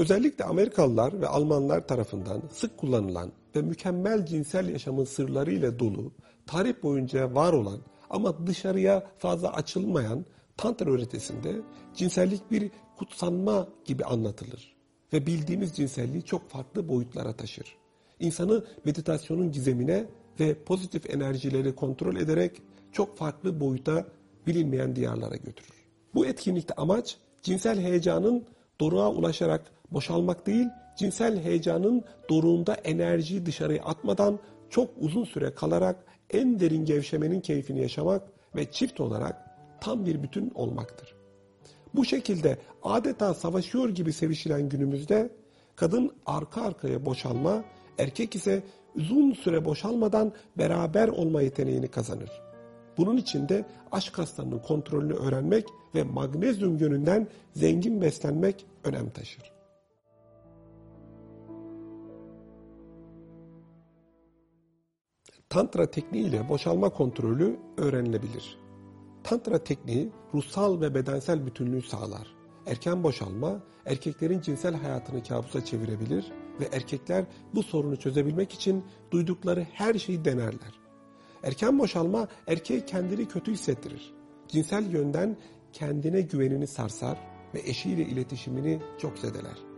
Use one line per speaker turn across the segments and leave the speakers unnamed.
Özellikle Amerikalılar ve Almanlar tarafından sık kullanılan ve mükemmel cinsel yaşamın sırlarıyla dolu, tarih boyunca var olan ama dışarıya fazla açılmayan Tantra öğretisinde cinsellik bir kutsanma gibi anlatılır ve bildiğimiz cinselliği çok farklı boyutlara taşır. İnsanı meditasyonun gizemine ve pozitif enerjileri kontrol ederek çok farklı boyuta bilinmeyen diyarlara götürür. Bu etkinlikte amaç cinsel heyecanın doruğa ulaşarak boşalmak değil, cinsel heyecanın doruğunda enerjiyi dışarıya atmadan çok uzun süre kalarak en derin gevşemenin keyfini yaşamak ve çift olarak tam bir bütün olmaktır. Bu şekilde adeta savaşıyor gibi sevişilen günümüzde kadın arka arkaya boşalma, erkek ise uzun süre boşalmadan beraber olma yeteneğini kazanır. Bunun için de aşk hastanının kontrolünü öğrenmek ve magnezyum yönünden zengin beslenmek önem taşır. Tantra tekniği ile boşalma kontrolü öğrenilebilir. Tantra tekniği ruhsal ve bedensel bütünlüğü sağlar. Erken boşalma erkeklerin cinsel hayatını kabusa çevirebilir ve erkekler bu sorunu çözebilmek için duydukları her şeyi denerler. Erken boşalma erkeği kendini kötü hissettirir. Cinsel yönden kendine güvenini sarsar ve eşiyle iletişimini çok zedeler.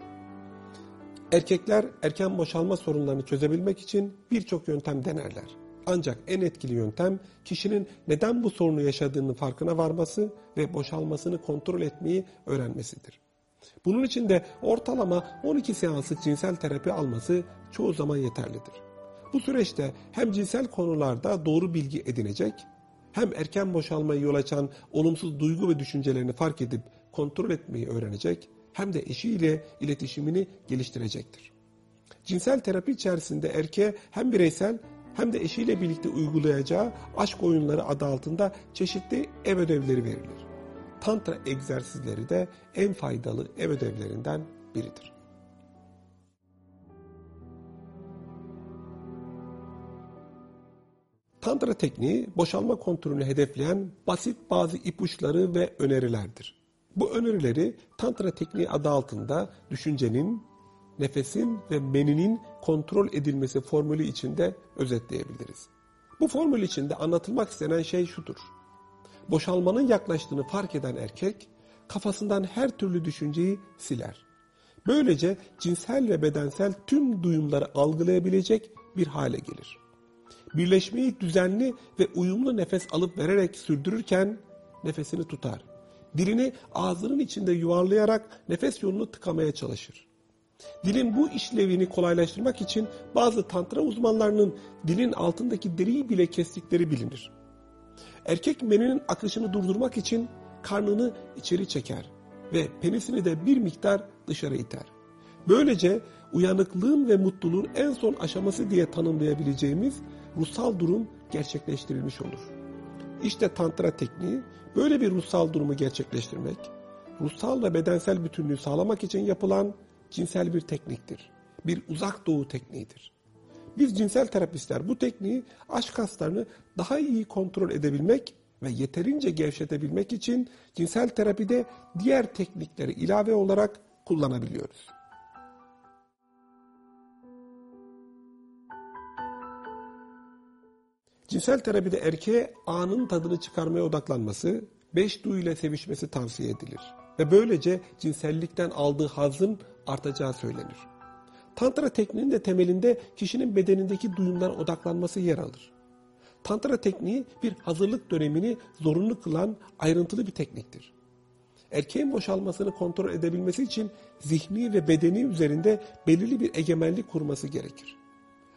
Erkekler erken boşalma sorunlarını çözebilmek için birçok yöntem denerler. Ancak en etkili yöntem kişinin neden bu sorunu yaşadığının farkına varması ve boşalmasını kontrol etmeyi öğrenmesidir. Bunun için de ortalama 12 seanslık cinsel terapi alması çoğu zaman yeterlidir. Bu süreçte hem cinsel konularda doğru bilgi edinecek, hem erken boşalmayı yol açan olumsuz duygu ve düşüncelerini fark edip kontrol etmeyi öğrenecek, hem de eşiyle iletişimini geliştirecektir. Cinsel terapi içerisinde erkeğe hem bireysel hem de eşiyle birlikte uygulayacağı aşk oyunları adı altında çeşitli ev ödevleri verilir. Tantra egzersizleri de en faydalı ev ödevlerinden biridir. Tantra tekniği boşalma kontrolünü hedefleyen basit bazı ipuçları ve önerilerdir. Bu önerileri Tantra tekniği adı altında düşüncenin, nefesin ve meninin kontrol edilmesi formülü içinde özetleyebiliriz. Bu formül içinde anlatılmak istenen şey şudur. Boşalmanın yaklaştığını fark eden erkek kafasından her türlü düşünceyi siler. Böylece cinsel ve bedensel tüm duyumları algılayabilecek bir hale gelir. Birleşmeyi düzenli ve uyumlu nefes alıp vererek sürdürürken nefesini tutar. Dilini ağzının içinde yuvarlayarak nefes yolunu tıkamaya çalışır. Dilin bu işlevini kolaylaştırmak için bazı tantra uzmanlarının dilin altındaki deriyi bile kestikleri bilinir. Erkek meninin akışını durdurmak için karnını içeri çeker ve penisini de bir miktar dışarı iter. Böylece uyanıklığın ve mutluluğun en son aşaması diye tanımlayabileceğimiz ruhsal durum gerçekleştirilmiş olur. İşte tantra tekniği böyle bir ruhsal durumu gerçekleştirmek, ruhsal ve bedensel bütünlüğü sağlamak için yapılan cinsel bir tekniktir. Bir uzak doğu tekniğidir. Biz cinsel terapistler bu tekniği aşk hastalarını daha iyi kontrol edebilmek ve yeterince gevşetebilmek için cinsel terapide diğer teknikleri ilave olarak kullanabiliyoruz. Cinsel terapide erkeğe anın tadını çıkarmaya odaklanması, beş duyu ile sevişmesi tavsiye edilir. Ve böylece cinsellikten aldığı hazın artacağı söylenir. Tantra tekniğinin de temelinde kişinin bedenindeki duyumlara odaklanması yer alır. Tantra tekniği bir hazırlık dönemini zorunlu kılan ayrıntılı bir tekniktir. Erkeğin boşalmasını kontrol edebilmesi için zihni ve bedeni üzerinde belirli bir egemenlik kurması gerekir.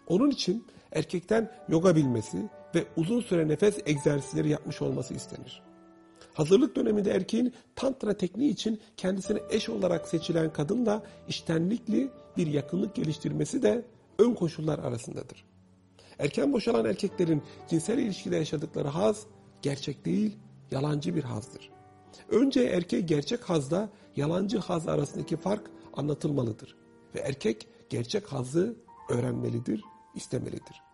Onun için erkekten yoga bilmesi ve uzun süre nefes egzersizleri yapmış olması istenir. Hazırlık döneminde erkeğin tantra tekniği için kendisine eş olarak seçilen kadınla iştenlikli bir yakınlık geliştirmesi de ön koşullar arasındadır. Erken boşalan erkeklerin cinsel ilişkide yaşadıkları haz gerçek değil, yalancı bir hazdır. Önce erkek gerçek hazla yalancı haz arasındaki fark anlatılmalıdır. Ve erkek gerçek hazı öğrenmelidir, istemelidir.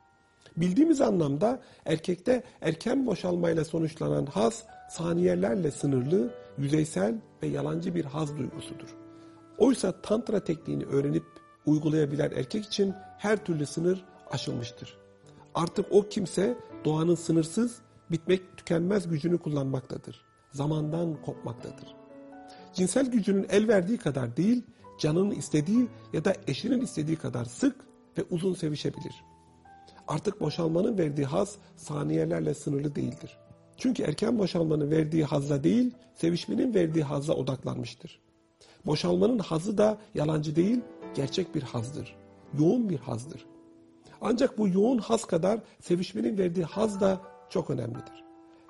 Bildiğimiz anlamda erkekte erken boşalmayla sonuçlanan haz saniyelerle sınırlı, yüzeysel ve yalancı bir haz duygusudur. Oysa tantra tekniğini öğrenip uygulayabilen erkek için her türlü sınır aşılmıştır. Artık o kimse doğanın sınırsız, bitmek tükenmez gücünü kullanmaktadır. Zamandan kopmaktadır. Cinsel gücünün el verdiği kadar değil, canının istediği ya da eşinin istediği kadar sık ve uzun sevişebilir. Artık boşalmanın verdiği haz saniyelerle sınırlı değildir. Çünkü erken boşalmanın verdiği hazla değil, sevişmenin verdiği hazla odaklanmıştır. Boşalmanın hazı da yalancı değil, gerçek bir hazdır. Yoğun bir hazdır. Ancak bu yoğun haz kadar sevişmenin verdiği haz da çok önemlidir.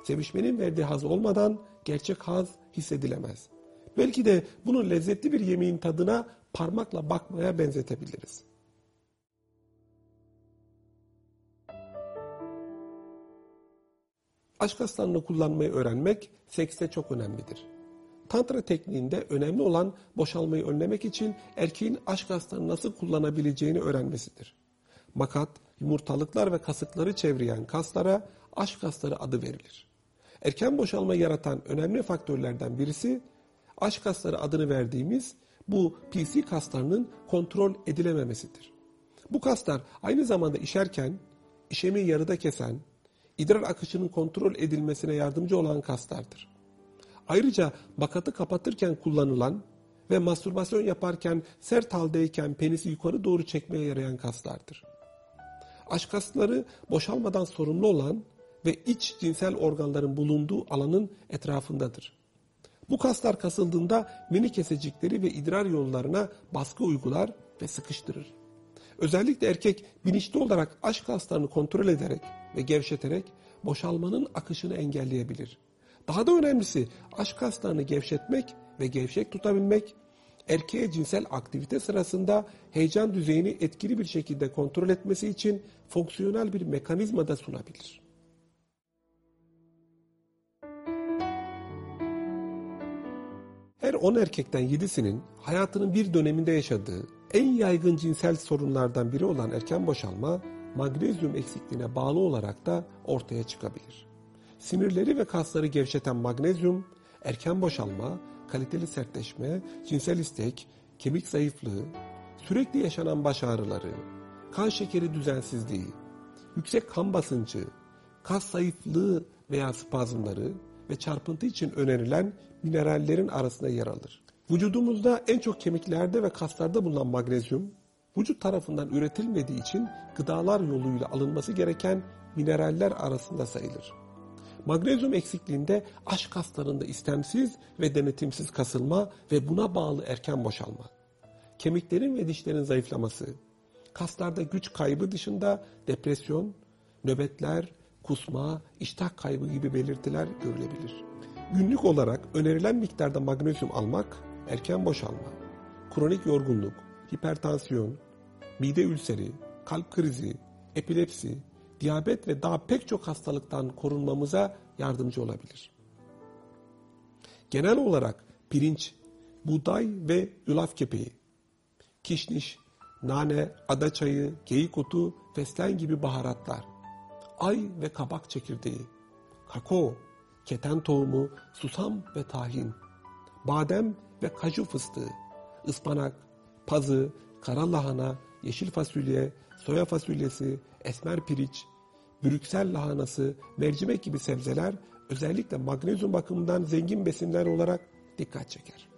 Sevişmenin verdiği haz olmadan gerçek haz hissedilemez. Belki de bunu lezzetli bir yemeğin tadına parmakla bakmaya benzetebiliriz. Aşk hastalığını kullanmayı öğrenmek sekste çok önemlidir. Tantra tekniğinde önemli olan boşalmayı önlemek için erkeğin aşk hastalığını nasıl kullanabileceğini öğrenmesidir. Makat, yumurtalıklar ve kasıkları çevreyen kaslara aşk kasları adı verilir. Erken boşalma yaratan önemli faktörlerden birisi aşk kasları adını verdiğimiz bu PC kaslarının kontrol edilememesidir. Bu kaslar aynı zamanda işerken işemeyi yarıda kesen, idrar akışının kontrol edilmesine yardımcı olan kaslardır. Ayrıca makatı kapatırken kullanılan ve mastürbasyon yaparken sert haldeyken penisi yukarı doğru çekmeye yarayan kaslardır. Aşk kasları boşalmadan sorumlu olan ve iç cinsel organların bulunduğu alanın etrafındadır. Bu kaslar kasıldığında meni kesecikleri ve idrar yollarına baskı uygular ve sıkıştırır. Özellikle erkek bilinçli olarak aşk kaslarını kontrol ederek ve gevşeterek boşalmanın akışını engelleyebilir. Daha da önemlisi aşk kaslarını gevşetmek ve gevşek tutabilmek erkeğe cinsel aktivite sırasında heyecan düzeyini etkili bir şekilde kontrol etmesi için fonksiyonel bir mekanizma da sunabilir. Her 10 erkekten 7'sinin hayatının bir döneminde yaşadığı en yaygın cinsel sorunlardan biri olan erken boşalma, magnezyum eksikliğine bağlı olarak da ortaya çıkabilir. Sinirleri ve kasları gevşeten magnezyum, erken boşalma, kaliteli sertleşme, cinsel istek, kemik zayıflığı, sürekli yaşanan baş ağrıları, kan şekeri düzensizliği, yüksek kan basıncı, kas zayıflığı veya spazmları ve çarpıntı için önerilen minerallerin arasında yer alır. Vücudumuzda en çok kemiklerde ve kaslarda bulunan magnezyum, vücut tarafından üretilmediği için gıdalar yoluyla alınması gereken mineraller arasında sayılır. Magnezyum eksikliğinde aşk kaslarında istemsiz ve denetimsiz kasılma ve buna bağlı erken boşalma. Kemiklerin ve dişlerin zayıflaması, kaslarda güç kaybı dışında depresyon, nöbetler, kusma, iştah kaybı gibi belirtiler görülebilir. Günlük olarak önerilen miktarda magnezyum almak, erken boşalma, kronik yorgunluk, hipertansiyon, mide ülseri, kalp krizi, epilepsi, diyabet ve daha pek çok hastalıktan korunmamıza yardımcı olabilir. Genel olarak pirinç, buğday ve yulaf kepeği, kişniş, nane, ada çayı, geyik otu, fesleğen gibi baharatlar, ay ve kabak çekirdeği, kakao, keten tohumu, susam ve tahin, badem ve kaju fıstığı, ıspanak, pazı, kara lahana, yeşil fasulye, soya fasulyesi, esmer pirinç, brüksel lahanası, mercimek gibi sebzeler özellikle magnezyum bakımından zengin besinler olarak dikkat çeker.